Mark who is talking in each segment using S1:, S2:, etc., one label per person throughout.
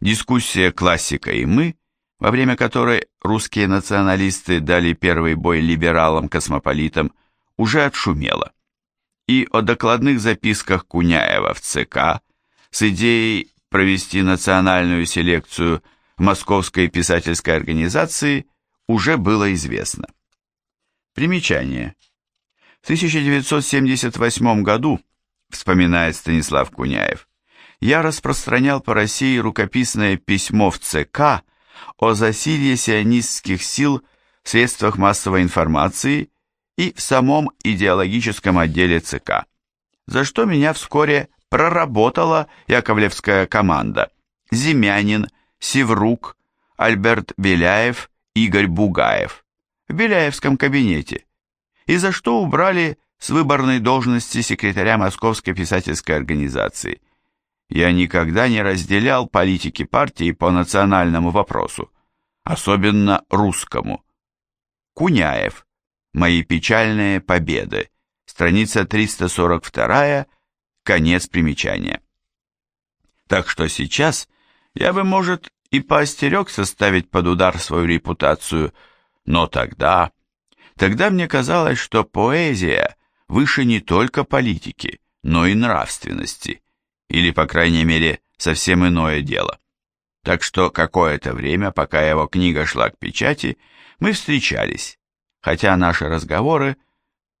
S1: Дискуссия «Классика и мы», во время которой русские националисты дали первый бой либералам-космополитам, уже отшумела. И о докладных записках Куняева в ЦК с идеей провести национальную селекцию Московской писательской организации уже было известно. Примечание. В 1978 году, вспоминает Станислав Куняев, я распространял по России рукописное письмо в ЦК о засилье сионистских сил в средствах массовой информации и в самом идеологическом отделе ЦК, за что меня вскоре проработала яковлевская команда Зимянин, Севрук, Альберт Беляев, Игорь Бугаев в Беляевском кабинете, и за что убрали с выборной должности секретаря Московской писательской организации. Я никогда не разделял политики партии по национальному вопросу, особенно русскому. Куняев. Мои печальные победы. Страница 342 Конец примечания. Так что сейчас я бы, может, и поостерегся ставить под удар свою репутацию, но тогда... Тогда мне казалось, что поэзия выше не только политики, но и нравственности, или, по крайней мере, совсем иное дело. Так что какое-то время, пока его книга шла к печати, мы встречались, хотя наши разговоры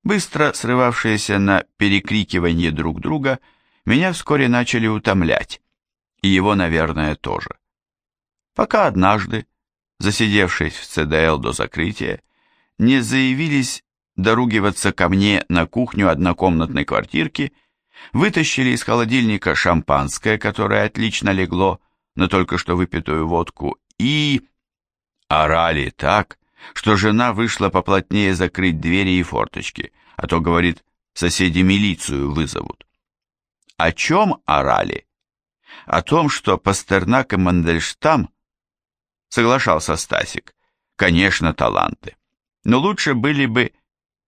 S1: быстро срывавшиеся на перекрикивание друг друга, меня вскоре начали утомлять, и его, наверное, тоже. Пока однажды, засидевшись в ЦДЛ до закрытия, не заявились доругиваться ко мне на кухню однокомнатной квартирки, вытащили из холодильника шампанское, которое отлично легло на только что выпитую водку, и... орали так, что жена вышла поплотнее закрыть двери и форточки, а то, говорит, соседи милицию вызовут. О чем орали? О том, что Пастернак и Мандельштам, соглашался Стасик, конечно, таланты, но лучше были бы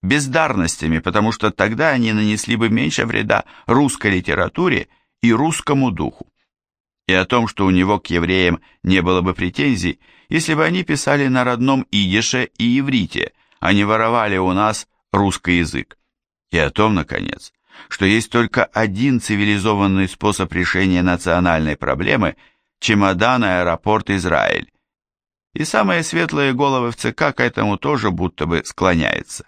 S1: бездарностями, потому что тогда они нанесли бы меньше вреда русской литературе и русскому духу. И о том, что у него к евреям не было бы претензий, если бы они писали на родном идише и иврите, а не воровали у нас русский язык. И о том, наконец, что есть только один цивилизованный способ решения национальной проблемы – чемодан аэропорт Израиль. И самые светлые головы в ЦК к этому тоже будто бы склоняются.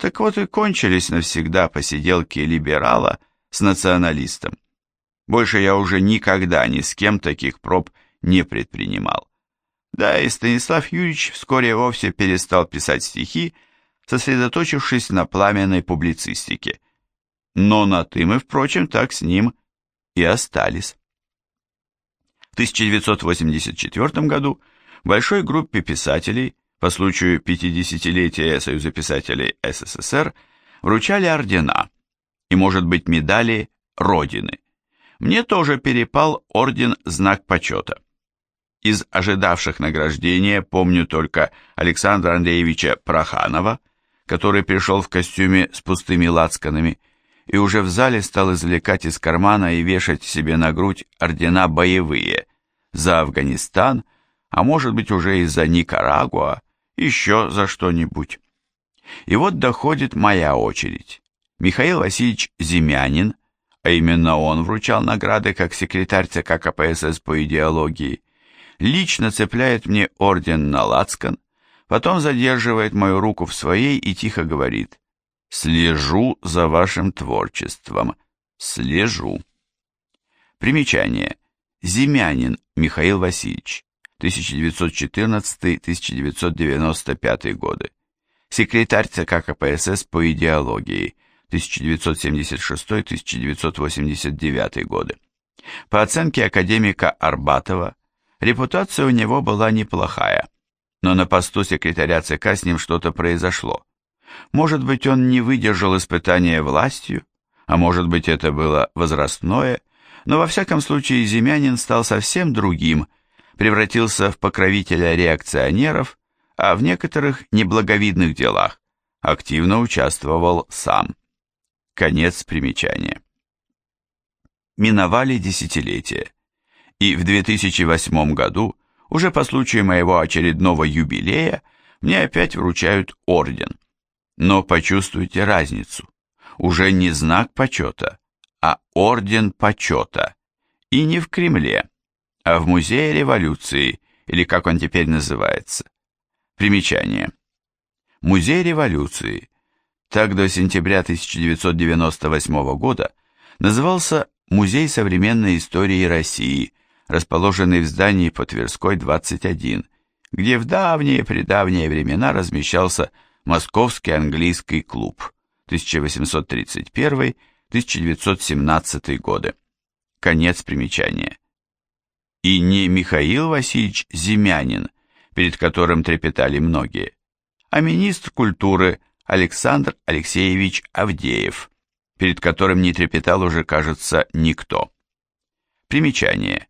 S1: Так вот и кончились навсегда посиделки либерала с националистом. Больше я уже никогда ни с кем таких проб не предпринимал. Да, и Станислав Юрьевич вскоре вовсе перестал писать стихи, сосредоточившись на пламенной публицистике. Но на «ты» мы, впрочем, так с ним и остались. В 1984 году большой группе писателей по случаю 50-летия Союза писателей СССР вручали ордена и, может быть, медали Родины. Мне тоже перепал орден «Знак почета». Из ожидавших награждения помню только Александра Андреевича Проханова, который пришел в костюме с пустыми лацканами и уже в зале стал извлекать из кармана и вешать себе на грудь ордена боевые за Афганистан, а может быть уже и за Никарагуа, еще за что-нибудь. И вот доходит моя очередь. Михаил Васильевич Зимянин, а именно он вручал награды как секретарь ЦК КПСС по идеологии, лично цепляет мне орден на лацкан, потом задерживает мою руку в своей и тихо говорит «Слежу за вашим творчеством, слежу». Примечание. Зимянин Михаил Васильевич, 1914-1995 годы. Секретарь ЦК КПСС по идеологии, 1976-1989 годы. По оценке академика Арбатова, Репутация у него была неплохая, но на посту секретаря ЦК с ним что-то произошло. Может быть, он не выдержал испытания властью, а может быть, это было возрастное, но во всяком случае Зимянин стал совсем другим, превратился в покровителя реакционеров, а в некоторых неблаговидных делах активно участвовал сам. Конец примечания. Миновали десятилетия И в 2008 году, уже по случаю моего очередного юбилея, мне опять вручают орден. Но почувствуйте разницу. Уже не знак почета, а орден почета. И не в Кремле, а в Музее революции, или как он теперь называется. Примечание. Музей революции. Так до сентября 1998 года назывался Музей современной истории России, расположенный в здании по Тверской, 21, где в давние-предавние времена размещался Московский английский клуб 1831-1917 годы. Конец примечания. И не Михаил Васильевич Зимянин, перед которым трепетали многие, а министр культуры Александр Алексеевич Авдеев, перед которым не трепетал уже, кажется, никто. Примечание.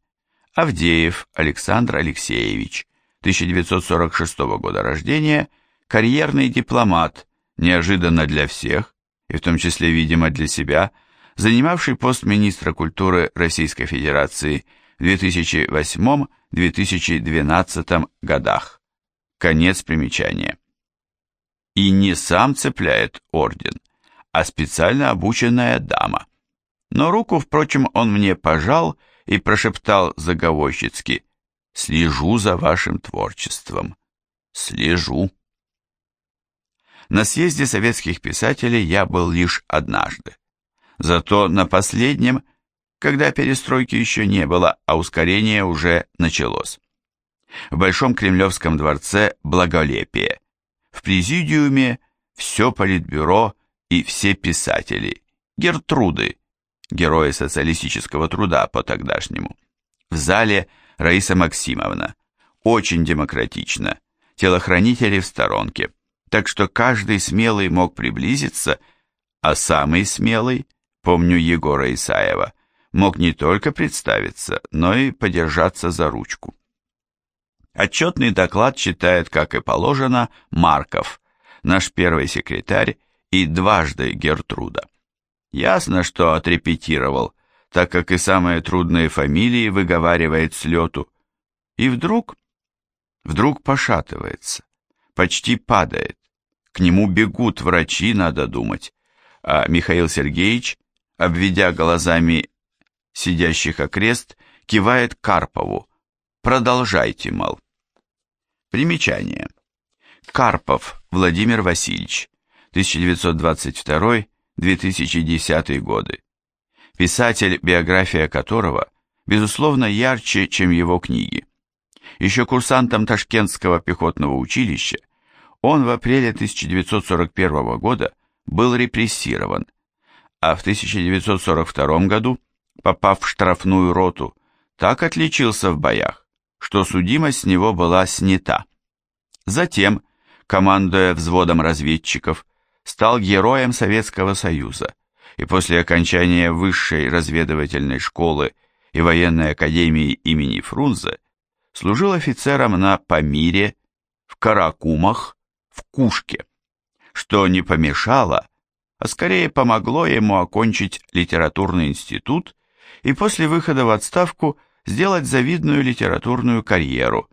S1: Авдеев Александр Алексеевич, 1946 года рождения, карьерный дипломат, неожиданно для всех, и в том числе, видимо, для себя, занимавший пост министра культуры Российской Федерации 2008-2012 годах. Конец примечания. И не сам цепляет орден, а специально обученная дама. Но руку, впрочем, он мне пожал и прошептал заговорщицки «Слежу за вашим творчеством, слежу». На съезде советских писателей я был лишь однажды. Зато на последнем, когда перестройки еще не было, а ускорение уже началось. В Большом Кремлевском дворце благолепие. В президиуме все политбюро и все писатели. Гертруды, герои социалистического труда по тогдашнему. В зале Раиса Максимовна. Очень демократично. Телохранители в сторонке так что каждый смелый мог приблизиться, а самый смелый, помню Егора Исаева, мог не только представиться, но и подержаться за ручку. Отчетный доклад читает, как и положено, Марков, наш первый секретарь и дважды Гертруда. Ясно, что отрепетировал, так как и самые трудные фамилии выговаривает с лету. И вдруг, вдруг пошатывается, почти падает. К нему бегут врачи, надо думать. А Михаил Сергеевич, обведя глазами сидящих окрест, кивает Карпову. Продолжайте, мол. Примечание. Карпов Владимир Васильевич, 1922-2010 годы. Писатель, биография которого, безусловно, ярче, чем его книги. Еще курсантом Ташкентского пехотного училища он в апреле 1941 года был репрессирован, а в 1942 году, попав в штрафную роту, так отличился в боях, что судимость с него была снята. Затем, командуя взводом разведчиков, стал героем Советского Союза и после окончания высшей разведывательной школы и военной академии имени Фрунзе служил офицером на Памире, в Каракумах, в Кушке, что не помешало, а скорее помогло ему окончить литературный институт и после выхода в отставку сделать завидную литературную карьеру.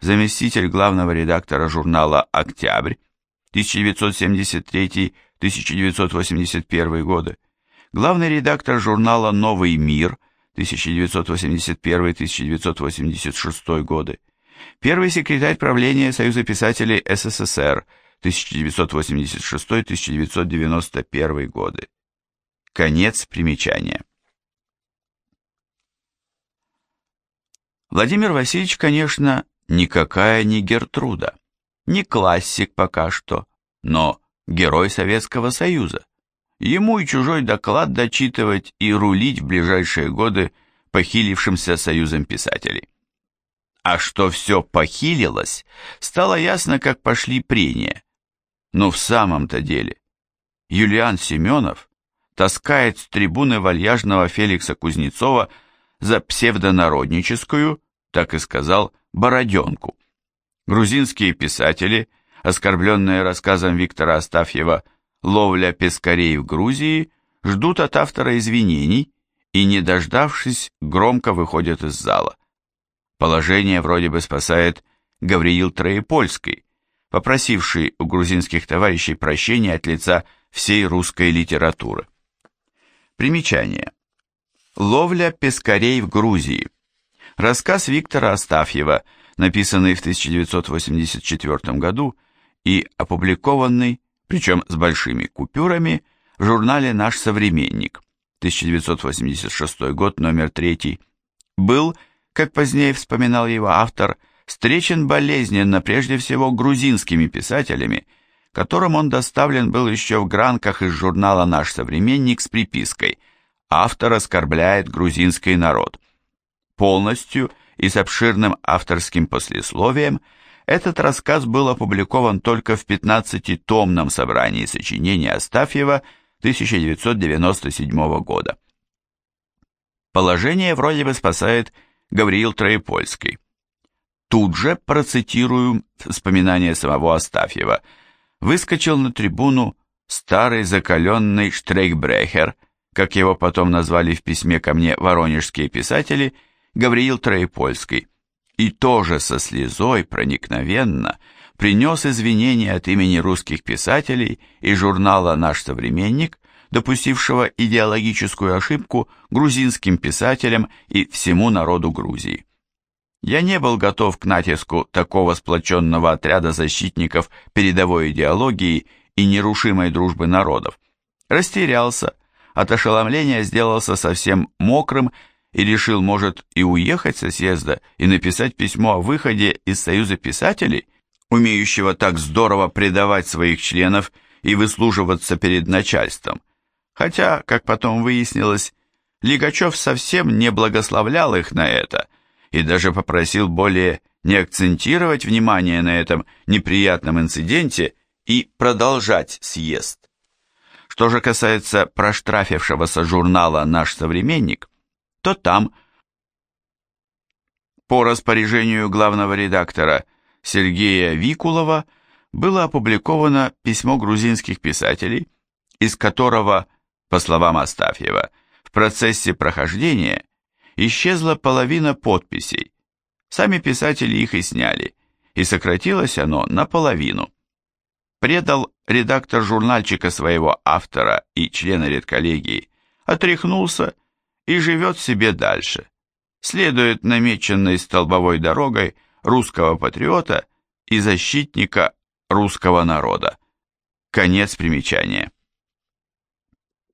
S1: Заместитель главного редактора журнала «Октябрь» 1973-1981 годы, главный редактор журнала «Новый мир» 1981-1986 годы, Первый секретарь правления Союза писателей СССР 1986-1991 годы. Конец примечания. Владимир Васильевич, конечно, никакая не Гертруда, не классик пока что, но герой Советского Союза. Ему и чужой доклад дочитывать и рулить в ближайшие годы похилившимся Союзом писателей. А что все похилилось, стало ясно, как пошли прения. Но в самом-то деле Юлиан Семенов таскает с трибуны вальяжного Феликса Кузнецова за псевдонародническую, так и сказал, бороденку. Грузинские писатели, оскорбленные рассказом Виктора Астафьева «Ловля пескарей в Грузии», ждут от автора извинений и, не дождавшись, громко выходят из зала. Положение вроде бы спасает Гавриил Троепольский, попросивший у грузинских товарищей прощения от лица всей русской литературы. Примечание. Ловля пескарей в Грузии. Рассказ Виктора Астафьева, написанный в 1984 году и опубликованный, причем с большими купюрами, в журнале «Наш современник», 1986 год, номер 3, был, как позднее вспоминал его автор, встречен болезненно прежде всего грузинскими писателями, которым он доставлен был еще в гранках из журнала «Наш современник» с припиской «Автор оскорбляет грузинский народ». Полностью и с обширным авторским послесловием этот рассказ был опубликован только в 15-томном собрании сочинений Астафьева 1997 года. Положение вроде бы спасает Гавриил Троепольский. Тут же, процитирую вспоминания самого Астафьева – выскочил на трибуну старый закаленный штрейкбрехер, как его потом назвали в письме ко мне воронежские писатели, Гавриил Троепольский, и тоже со слезой проникновенно принес извинения от имени русских писателей и журнала «Наш современник», допустившего идеологическую ошибку грузинским писателям и всему народу Грузии. Я не был готов к натиску такого сплоченного отряда защитников передовой идеологии и нерушимой дружбы народов. Растерялся, от ошеломления сделался совсем мокрым и решил, может, и уехать со съезда и написать письмо о выходе из Союза писателей, умеющего так здорово предавать своих членов и выслуживаться перед начальством. Хотя, как потом выяснилось, Лигачев совсем не благословлял их на это – и даже попросил более не акцентировать внимание на этом неприятном инциденте и продолжать съезд. Что же касается проштрафившегося журнала «Наш современник», то там, по распоряжению главного редактора Сергея Викулова, было опубликовано письмо грузинских писателей, из которого, по словам Астафьева, в процессе прохождения исчезла половина подписей. Сами писатели их и сняли, и сократилось оно наполовину. Предал редактор журнальчика своего автора и члена редколлегии, отряхнулся и живет себе дальше. Следует намеченной столбовой дорогой русского патриота и защитника русского народа. Конец примечания.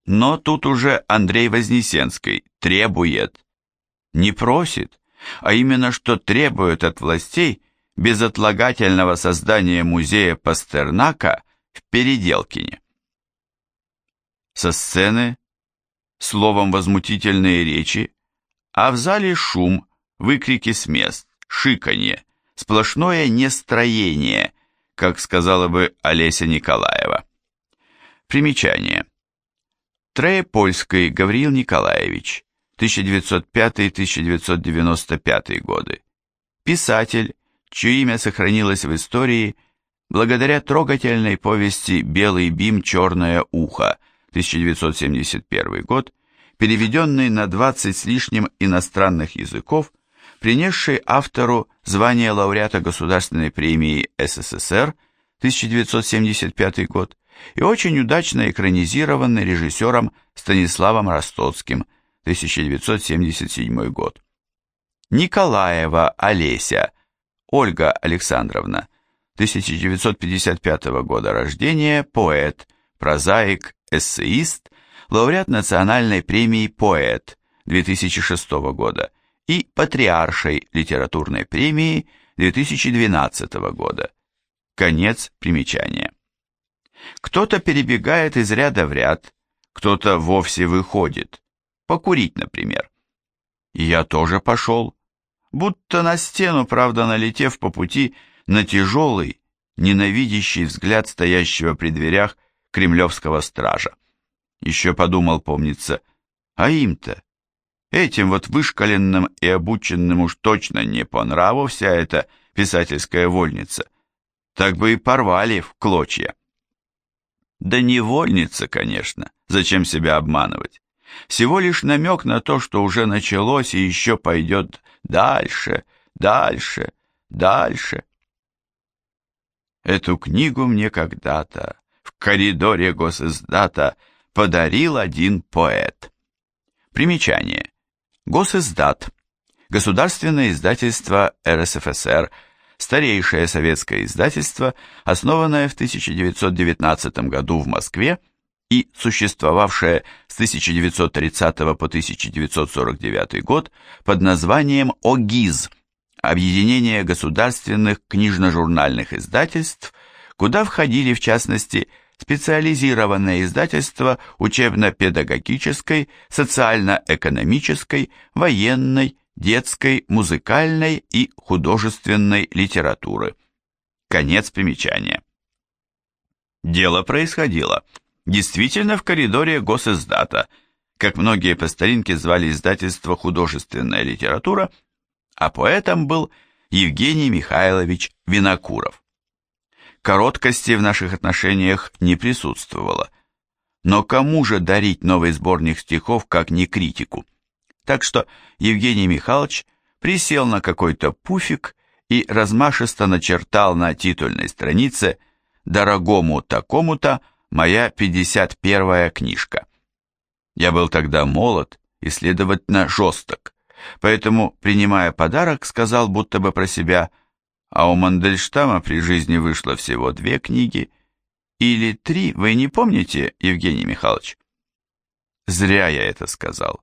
S1: Но тут уже Андрей Вознесенский требует, не просит, а именно что требует от властей безотлагательного создания музея Пастернака в Переделкине. Со сцены, словом возмутительные речи, а в зале шум, выкрики с мест, шиканье, сплошное нестроение, как сказала бы Олеся Николаева. Примечание. Троепольский Гавриил Николаевич, 1905-1995 годы. Писатель, чье имя сохранилось в истории благодаря трогательной повести «Белый бим, черное ухо» 1971 год, переведенный на 20 с лишним иностранных языков, принесший автору звание лауреата Государственной премии СССР 1975 год и очень удачно экранизированный режиссером Станиславом Ростоцким – 1977 год. Николаева Олеся, Ольга Александровна, 1955 года рождения, поэт, прозаик, эссеист, лауреат национальной премии «Поэт» 2006 года и патриаршей литературной премии 2012 года. Конец примечания. Кто-то перебегает из ряда в ряд, кто-то вовсе выходит. Покурить, например. Я тоже пошел, будто на стену, правда, налетев по пути на тяжелый, ненавидящий взгляд стоящего при дверях кремлевского стража. Еще подумал, помнится, а им-то, этим вот вышкаленным и обученным уж точно не по нраву вся эта писательская вольница. Так бы и порвали в клочья. Да не вольница, конечно, зачем себя обманывать. Всего лишь намек на то, что уже началось и еще пойдет дальше, дальше, дальше. Эту книгу мне когда-то коридоре госиздата подарил один поэт. Примечание. Госиздат. Государственное издательство РСФСР, старейшее советское издательство, основанное в 1919 году в Москве и существовавшее с 1930 по 1949 год под названием ОГИЗ – Объединение государственных книжно-журнальных издательств, куда входили в частности специализированное издательство учебно-педагогической, социально-экономической, военной, детской, музыкальной и художественной литературы. Конец примечания. Дело происходило действительно в коридоре госиздата, как многие по старинке звали издательство «Художественная литература», а поэтом был Евгений Михайлович Винокуров. Короткости в наших отношениях не присутствовало. Но кому же дарить новый сборник стихов, как не критику? Так что Евгений Михайлович присел на какой-то пуфик и размашисто начертал на титульной странице «Дорогому такому-то моя 51-я книжка». Я был тогда молод и, следовательно, жесток, поэтому, принимая подарок, сказал будто бы про себя а у Мандельштама при жизни вышло всего две книги, или три, вы не помните, Евгений Михайлович? Зря я это сказал.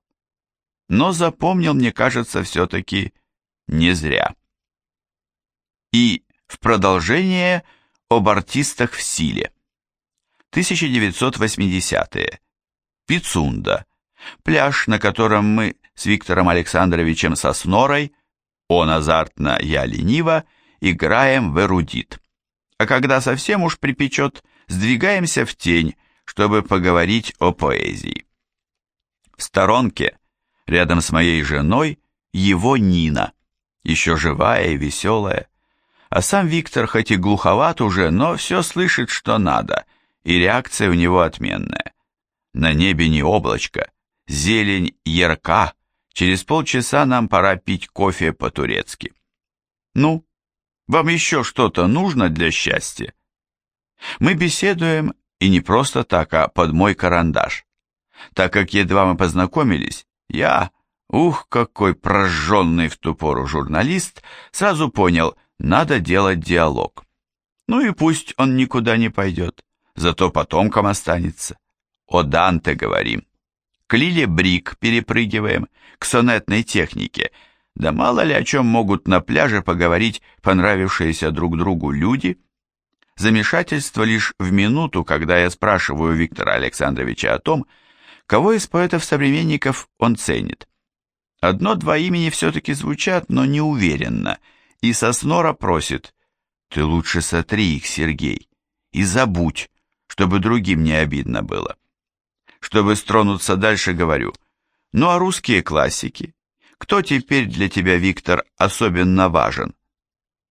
S1: Но запомнил, мне кажется, все-таки не зря. И в продолжение об артистах в силе. 1980-е. Пицунда. Пляж, на котором мы с Виктором Александровичем Соснорой, он азартно, я лениво, играем в эрудит. А когда совсем уж припечет, сдвигаемся в тень, чтобы поговорить о поэзии. В сторонке, рядом с моей женой, его Нина, еще живая и веселая. А сам Виктор хоть и глуховат уже, но все слышит, что надо, и реакция у него отменная. На небе не облачко, зелень ярка, через полчаса нам пора пить кофе по-турецки. Ну, вам еще что-то нужно для счастья? Мы беседуем, и не просто так, а под мой карандаш. Так как едва мы познакомились, я, ух, какой прожженный в ту пору журналист, сразу понял, надо делать диалог. Ну и пусть он никуда не пойдет, зато потомкам останется. О Данте говорим. К Лиле Брик перепрыгиваем, к сонетной технике – да мало ли о чем могут на пляже поговорить понравившиеся друг другу люди. Замешательство лишь в минуту, когда я спрашиваю Виктора Александровича о том, кого из поэтов-современников он ценит. Одно-два имени все-таки звучат, но не уверенно, и Соснора просит, «Ты лучше сотри их, Сергей, и забудь, чтобы другим не обидно было». Чтобы стронуться дальше, говорю, ну а русские классики? Кто теперь для тебя, Виктор, особенно важен?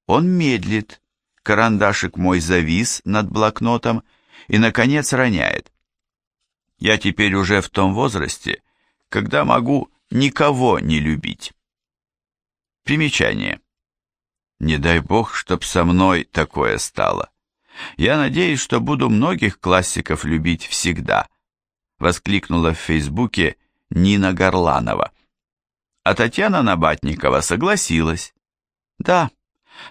S1: Он медлит, карандашик мой завис над блокнотом и, наконец, роняет. Я теперь уже в том возрасте, когда могу никого не любить. Примечание. Не дай бог, чтоб со мной такое стало. Я надеюсь, что буду многих классиков любить всегда, воскликнула в Фейсбуке Нина Горланова. А Татьяна Набатникова согласилась. Да,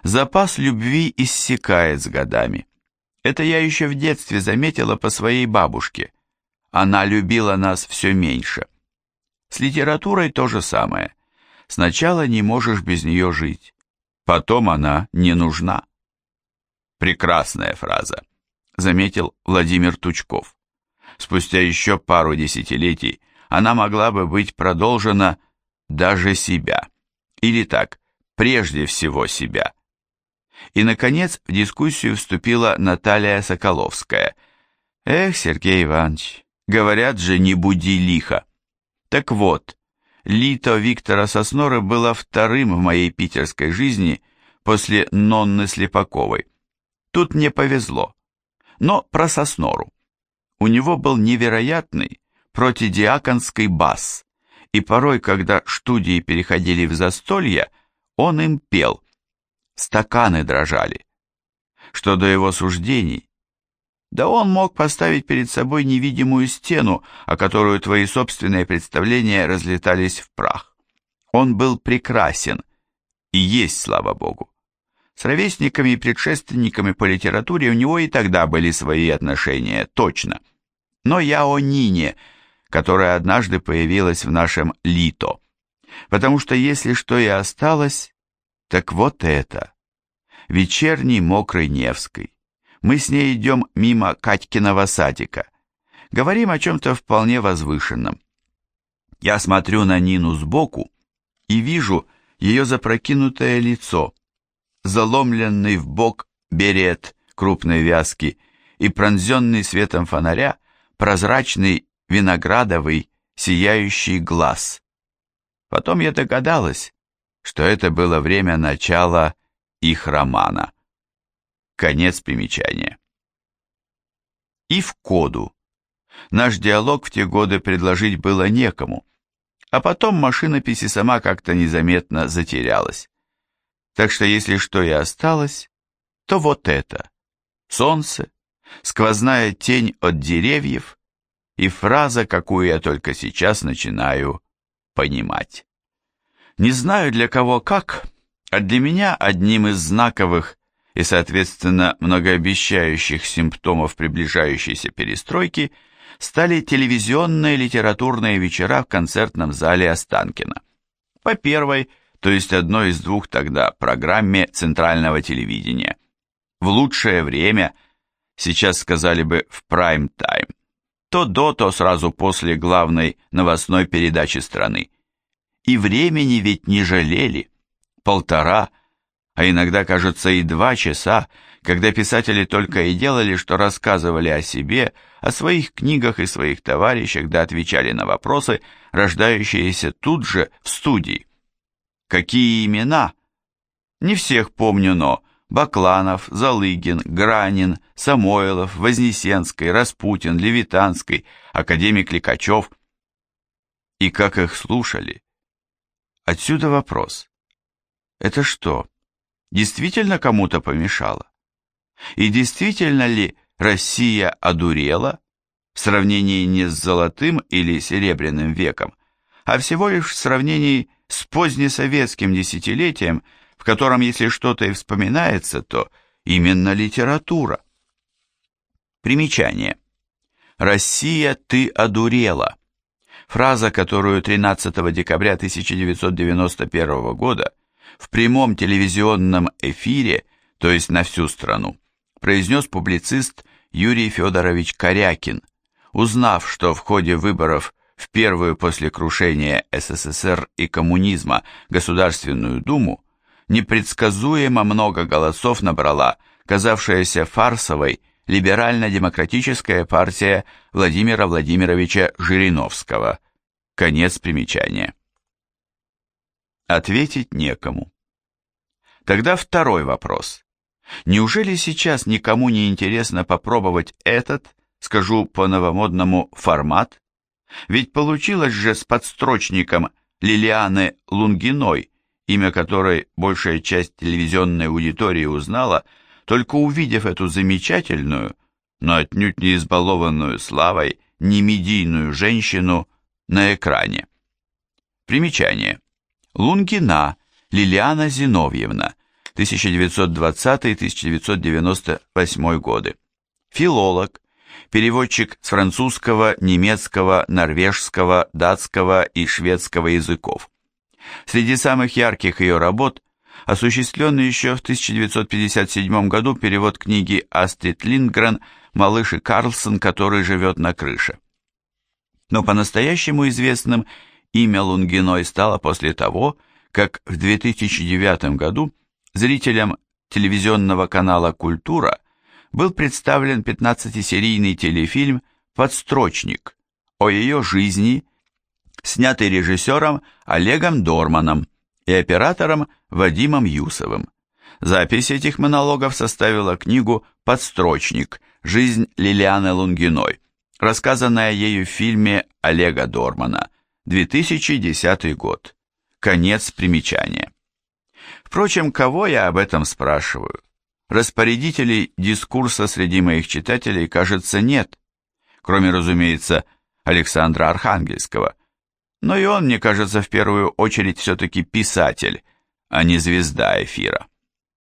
S1: запас любви иссякает с годами. Это я еще в детстве заметила по своей бабушке. Она любила нас все меньше. С литературой то же самое. Сначала не можешь без нее жить, потом она не нужна. Прекрасная фраза, заметил Владимир Тучков. Спустя еще пару десятилетий она могла бы быть продолжена даже себя. Или так, прежде всего себя. И, наконец, в дискуссию вступила Наталья Соколовская. «Эх, Сергей Иванович, говорят же, не буди лихо». Так вот, лито Виктора Сосноры было вторым в моей питерской жизни после Нонны Слепаковой. Тут мне повезло. Но про Соснору. У него был невероятный протидиаконский бас, и порой, когда студии переходили в застолье, Он им пел. Стаканы дрожали. Что до его суждений, да он мог поставить перед собой невидимую стену, о которую твои собственные представления разлетались в прах. Он был прекрасен, и есть, слава богу. С ровесниками и предшественниками по литературе у него и тогда были свои отношения, точно. Но я о Нине, которая однажды появилась в нашем Лито. Потому что если что и осталось, так вот это. Вечерний мокрый Невской. Мы с ней идем мимо Катькиного садика. Говорим о чем-то вполне возвышенном. Я смотрю на Нину сбоку и вижу ее запрокинутое лицо, заломленный в бок берет крупной вязки и пронзенный светом фонаря прозрачный виноградовый сияющий глаз. Потом я догадалась, что это было время начала их романа. Конец примечания. И в коду. Наш диалог в те годы предложить было некому, а потом машинопись и сама как-то незаметно затерялась. Так что если что и осталось, то вот это. Солнце, сквозная тень от деревьев и фраза, какую я только сейчас начинаю понимать. Не знаю для кого как, а для меня одним из знаковых и, соответственно, многообещающих симптомов приближающейся перестройки стали телевизионные литературные вечера в концертном зале Останкина. По первой, то есть одной из двух тогда, программе центрального телевидения. В лучшее время, сейчас сказали бы в прайм-тайм, то до, то сразу после главной новостной передачи страны. И времени ведь не жалели. Полтора – а иногда, кажется, и два часа, когда писатели только и делали, что рассказывали о себе, о своих книгах и своих товарищах, да отвечали на вопросы, рождающиеся тут же в студии. Какие имена? Не всех помню, но Бакланов, Залыгин, Гранин, Самойлов, Вознесенский, Распутин, Левитанский, академик Ликачев. И как их слушали? Отсюда вопрос. Это что, действительно кому-то помешала? И действительно ли Россия одурела в сравнении не с золотым или серебряным веком, а всего лишь в сравнении с позднесоветским десятилетием, котором, если что-то и вспоминается, то именно литература. Примечание. «Россия, ты одурела» фраза, которую 13 декабря 1991 года в прямом телевизионном эфире, то есть на всю страну, произнес публицист Юрий Федорович Корякин, узнав, что в ходе выборов в первую после крушения СССР и коммунизма Государственную Думу непредсказуемо много голосов набрала казавшаяся фарсовой либерально-демократическая партия Владимира Владимировича Жириновского. Конец примечания. Ответить некому. Тогда второй вопрос. Неужели сейчас никому не интересно попробовать этот, скажу по-новомодному, формат? Ведь получилось же с подстрочником Лилианы Лунгиной, имя которой большая часть телевизионной аудитории узнала, только увидев эту замечательную, но отнюдь не избалованную славой, немедийную женщину на экране. Примечание. Лунгина Лилиана Зиновьевна, 1920-1998 годы. Филолог, переводчик с французского, немецкого, норвежского, датского и шведского языков. Среди самых ярких ее работ осуществленный еще в 1957 году перевод книги Астрид Линдгрен «Малыш и Карлсон, который живет на крыше». Но по-настоящему известным Имя Лунгиной стало после того, как в 2009 году зрителям телевизионного канала «Культура» был представлен 15-серийный телефильм «Подстрочник» о ее жизни, снятый режиссером Олегом Дорманом и оператором Вадимом Юсовым. Запись этих монологов составила книгу «Подстрочник. Жизнь Лилианы Лунгиной», рассказанная ею в фильме Олега Дормана – 2010 год. Конец примечания. Впрочем, кого я об этом спрашиваю? Распорядителей дискурса среди моих читателей, кажется, нет, кроме, разумеется, Александра Архангельского. Но и он, мне кажется, в первую очередь все-таки писатель, а не звезда эфира.